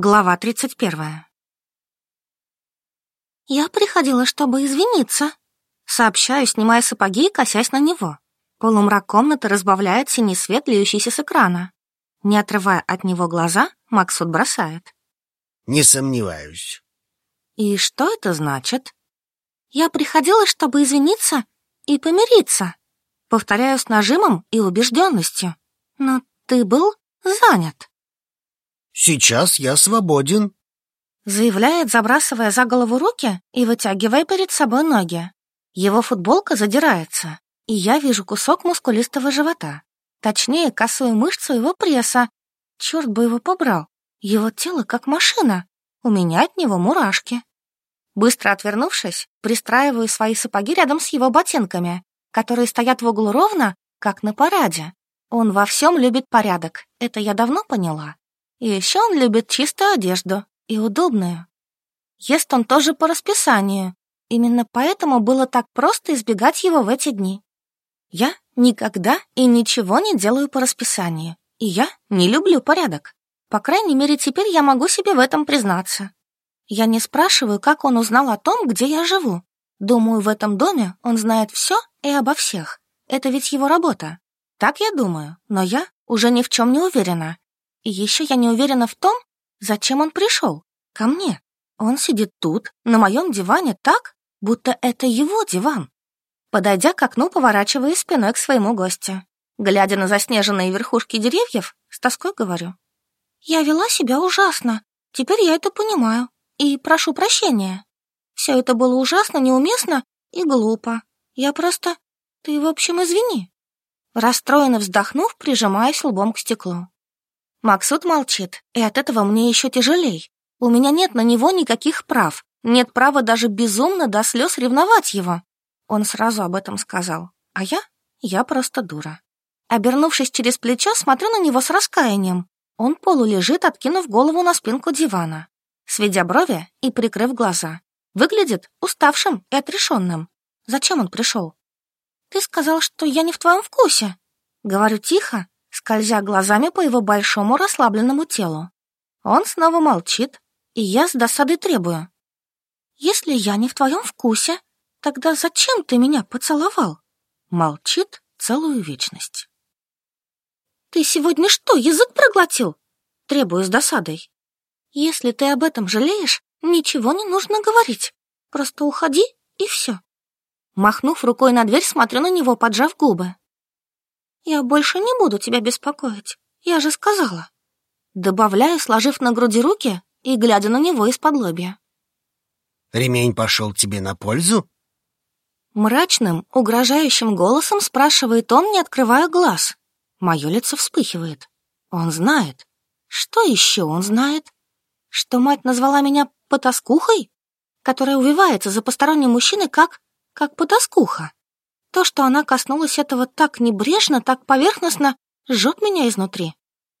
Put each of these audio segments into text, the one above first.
Глава 31. «Я приходила, чтобы извиниться», — сообщаю, снимая сапоги и косясь на него. Полумрак комнаты разбавляет синий свет, льющийся с экрана. Не отрывая от него глаза, Максут бросает. «Не сомневаюсь». «И что это значит?» «Я приходила, чтобы извиниться и помириться», — повторяю с нажимом и убежденностью. «Но ты был занят». «Сейчас я свободен», — заявляет, забрасывая за голову руки и вытягивая перед собой ноги. Его футболка задирается, и я вижу кусок мускулистого живота. Точнее, косую мышцу его пресса. Черт бы его побрал. Его тело как машина. У меня от него мурашки. Быстро отвернувшись, пристраиваю свои сапоги рядом с его ботинками, которые стоят в углу ровно, как на параде. Он во всем любит порядок, это я давно поняла. И еще он любит чистую одежду и удобную. Ест он тоже по расписанию. Именно поэтому было так просто избегать его в эти дни. Я никогда и ничего не делаю по расписанию. И я не люблю порядок. По крайней мере, теперь я могу себе в этом признаться. Я не спрашиваю, как он узнал о том, где я живу. Думаю, в этом доме он знает все и обо всех. Это ведь его работа. Так я думаю, но я уже ни в чем не уверена. И еще я не уверена в том, зачем он пришел. Ко мне. Он сидит тут, на моем диване, так, будто это его диван. Подойдя к окну, поворачивая спиной к своему гостю. Глядя на заснеженные верхушки деревьев, с тоской говорю. Я вела себя ужасно. Теперь я это понимаю. И прошу прощения. Все это было ужасно, неуместно и глупо. Я просто... Ты, в общем, извини. Расстроенно вздохнув, прижимаясь лбом к стеклу. Максут молчит, и от этого мне еще тяжелей. У меня нет на него никаких прав, нет права даже безумно до слез ревновать его. Он сразу об этом сказал, а я? Я просто дура. Обернувшись через плечо, смотрю на него с раскаянием. Он полулежит, откинув голову на спинку дивана, сведя брови и прикрыв глаза. Выглядит уставшим и отрешенным. Зачем он пришел? Ты сказал, что я не в твоем вкусе. Говорю тихо, скользя глазами по его большому расслабленному телу. Он снова молчит, и я с досадой требую. «Если я не в твоем вкусе, тогда зачем ты меня поцеловал?» Молчит целую вечность. «Ты сегодня что, язык проглотил?» Требую с досадой. «Если ты об этом жалеешь, ничего не нужно говорить. Просто уходи, и все». Махнув рукой на дверь, смотрю на него, поджав губы. «Я больше не буду тебя беспокоить, я же сказала». Добавляю, сложив на груди руки и глядя на него из-под лобья. «Ремень пошел тебе на пользу?» Мрачным, угрожающим голосом спрашивает он, не открывая глаз. Мое лицо вспыхивает. Он знает. Что еще он знает? Что мать назвала меня потаскухой, которая увивается за посторонним мужчиной как... как потаскуха. То, что она коснулась этого так небрежно, так поверхностно, жжет меня изнутри.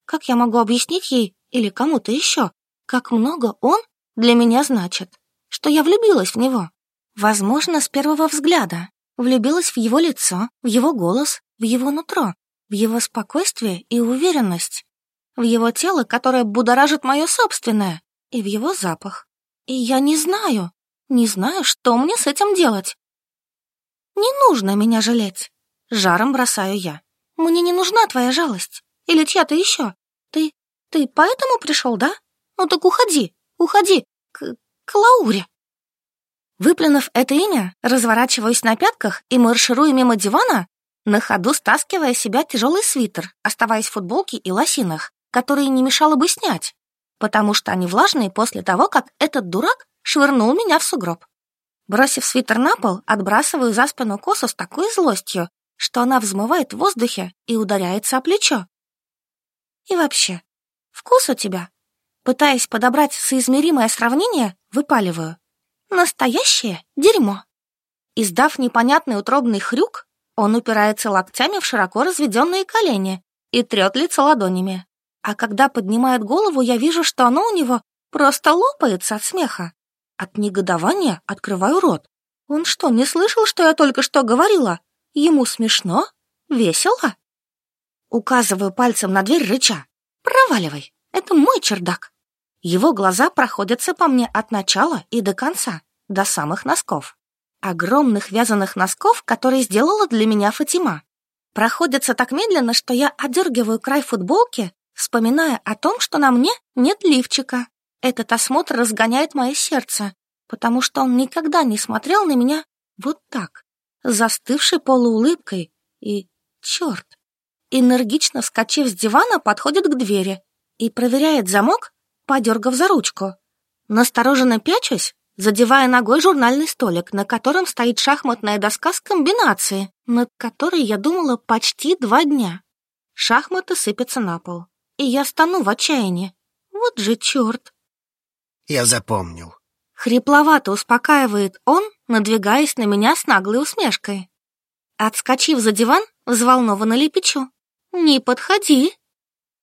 Как я могу объяснить ей или кому-то еще, как много он для меня значит, что я влюбилась в него? Возможно, с первого взгляда. Влюбилась в его лицо, в его голос, в его нутро, в его спокойствие и уверенность, в его тело, которое будоражит мое собственное, и в его запах. И я не знаю, не знаю, что мне с этим делать. «Не нужно меня жалеть!» Жаром бросаю я. «Мне не нужна твоя жалость. Или чья-то еще. Ты... ты поэтому пришел, да? Ну так уходи, уходи к... к Лауре!» Выплюнув это имя, разворачиваюсь на пятках и марширую мимо дивана, на ходу стаскивая себя тяжелый свитер, оставаясь в футболке и лосинах, которые не мешало бы снять, потому что они влажные после того, как этот дурак швырнул меня в сугроб. Бросив свитер на пол, отбрасываю за спину косу с такой злостью, что она взмывает в воздухе и ударяется о плечо. И вообще, вкус у тебя. Пытаясь подобрать соизмеримое сравнение, выпаливаю. Настоящее дерьмо. Издав непонятный утробный хрюк, он упирается локтями в широко разведенные колени и трет лицо ладонями. А когда поднимает голову, я вижу, что оно у него просто лопается от смеха. От негодования открываю рот. Он что, не слышал, что я только что говорила? Ему смешно? Весело? Указываю пальцем на дверь рыча. Проваливай, это мой чердак. Его глаза проходятся по мне от начала и до конца, до самых носков. Огромных вязаных носков, которые сделала для меня Фатима. Проходятся так медленно, что я одергиваю край футболки, вспоминая о том, что на мне нет лифчика. Этот осмотр разгоняет мое сердце, потому что он никогда не смотрел на меня вот так, застывшей полуулыбкой. И, черт, энергично вскочив с дивана, подходит к двери и проверяет замок, подергав за ручку. Настороженно пячусь, задевая ногой журнальный столик, на котором стоит шахматная доска с комбинацией, над которой я думала почти два дня. Шахматы сыпятся на пол, и я стану в отчаянии. Вот же черт! Я запомнил. Хрипловато успокаивает он, надвигаясь на меня с наглой усмешкой. Отскочив за диван, взволнованно лепечу. «Не подходи!»